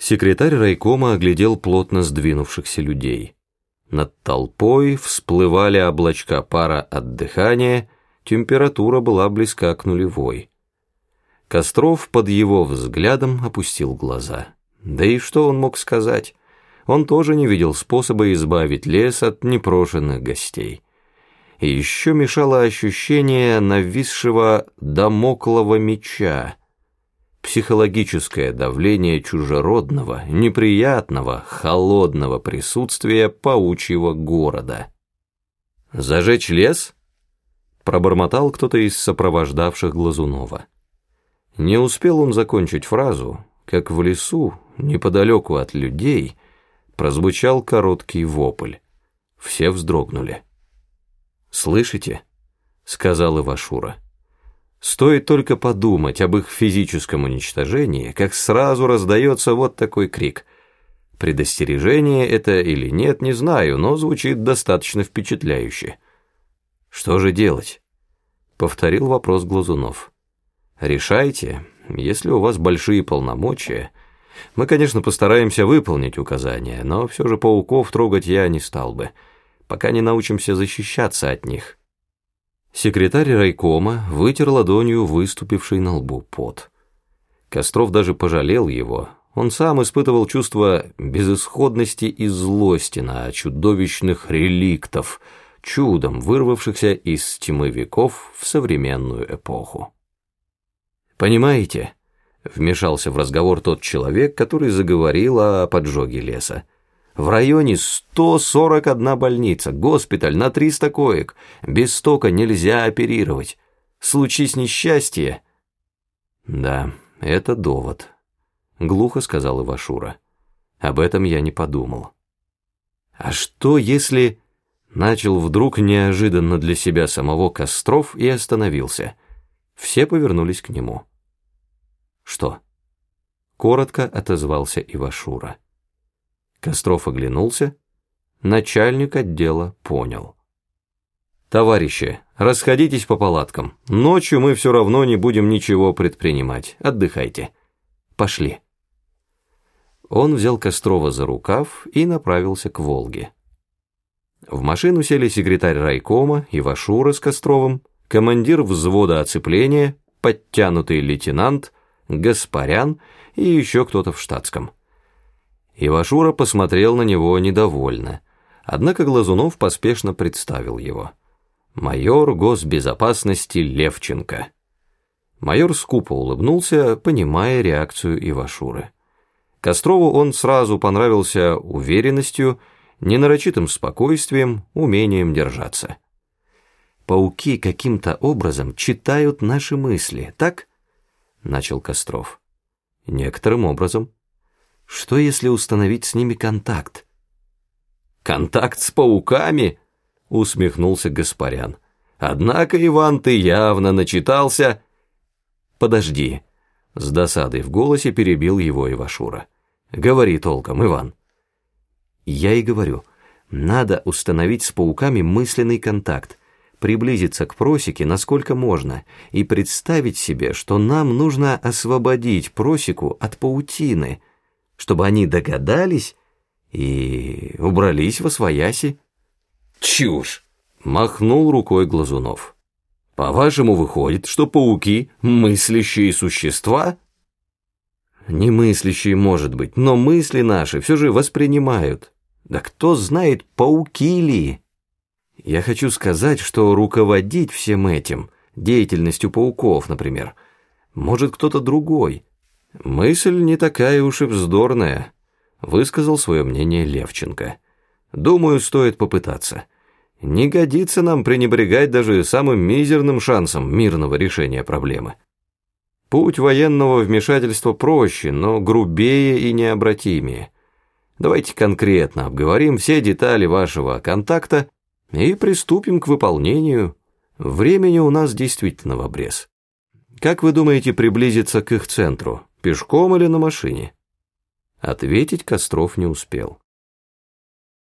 Секретарь райкома оглядел плотно сдвинувшихся людей. Над толпой всплывали облачка пара от дыхания, температура была близка к нулевой. Костров под его взглядом опустил глаза. Да и что он мог сказать? Он тоже не видел способа избавить лес от непрошенных гостей. И еще мешало ощущение нависшего домоклого меча, психологическое давление чужеродного, неприятного, холодного присутствия паучьего города. «Зажечь лес?» — пробормотал кто-то из сопровождавших Глазунова. Не успел он закончить фразу, как в лесу, неподалеку от людей, прозвучал короткий вопль. Все вздрогнули. «Слышите?» — сказал Ивашура. Стоит только подумать об их физическом уничтожении, как сразу раздается вот такой крик. Предостережение это или нет, не знаю, но звучит достаточно впечатляюще. «Что же делать?» — повторил вопрос Глазунов. «Решайте, если у вас большие полномочия. Мы, конечно, постараемся выполнить указания, но все же пауков трогать я не стал бы, пока не научимся защищаться от них». Секретарь райкома вытер ладонью выступивший на лбу пот. Костров даже пожалел его. Он сам испытывал чувство безысходности и злости на чудовищных реликтов, чудом вырвавшихся из тьмы веков в современную эпоху. «Понимаете?» — вмешался в разговор тот человек, который заговорил о поджоге леса. В районе 141 больница, госпиталь на 300 коек. Без стока нельзя оперировать. Случись несчастье... Да, это довод, глухо сказал Ивашура. Об этом я не подумал. А что если... Начал вдруг неожиданно для себя самого Костров и остановился. Все повернулись к нему. Что? Коротко отозвался Ивашура. Костров оглянулся. Начальник отдела понял. «Товарищи, расходитесь по палаткам. Ночью мы все равно не будем ничего предпринимать. Отдыхайте. Пошли». Он взял Кострова за рукав и направился к Волге. В машину сели секретарь райкома, Ивашура с Костровым, командир взвода оцепления, подтянутый лейтенант, Гаспарян и еще кто-то в штатском. Ивашура посмотрел на него недовольно, однако Глазунов поспешно представил его. Майор госбезопасности Левченко. Майор скупо улыбнулся, понимая реакцию Ивашуры. Кострову он сразу понравился уверенностью, ненарочитым спокойствием, умением держаться. «Пауки каким-то образом читают наши мысли, так?» — начал Костров. «Некоторым образом». Что если установить с ними контакт? «Контакт с пауками?» — усмехнулся Гаспарян. «Однако, Иван, ты явно начитался...» «Подожди», — с досадой в голосе перебил его Ивашура. «Говори толком, Иван». «Я и говорю, надо установить с пауками мысленный контакт, приблизиться к просеке насколько можно и представить себе, что нам нужно освободить просеку от паутины» чтобы они догадались и убрались во свояси. Чушь! Махнул рукой Глазунов. По-вашему, выходит, что пауки — мыслящие существа? Не мыслящие, может быть, но мысли наши все же воспринимают. Да кто знает, пауки ли? Я хочу сказать, что руководить всем этим, деятельностью пауков, например, может кто-то другой — «Мысль не такая уж и вздорная», — высказал свое мнение Левченко. «Думаю, стоит попытаться. Не годится нам пренебрегать даже самым мизерным шансом мирного решения проблемы. Путь военного вмешательства проще, но грубее и необратимее. Давайте конкретно обговорим все детали вашего контакта и приступим к выполнению. Времени у нас действительно в обрез. Как вы думаете приблизиться к их центру?» Пешком или на машине?» Ответить Костров не успел.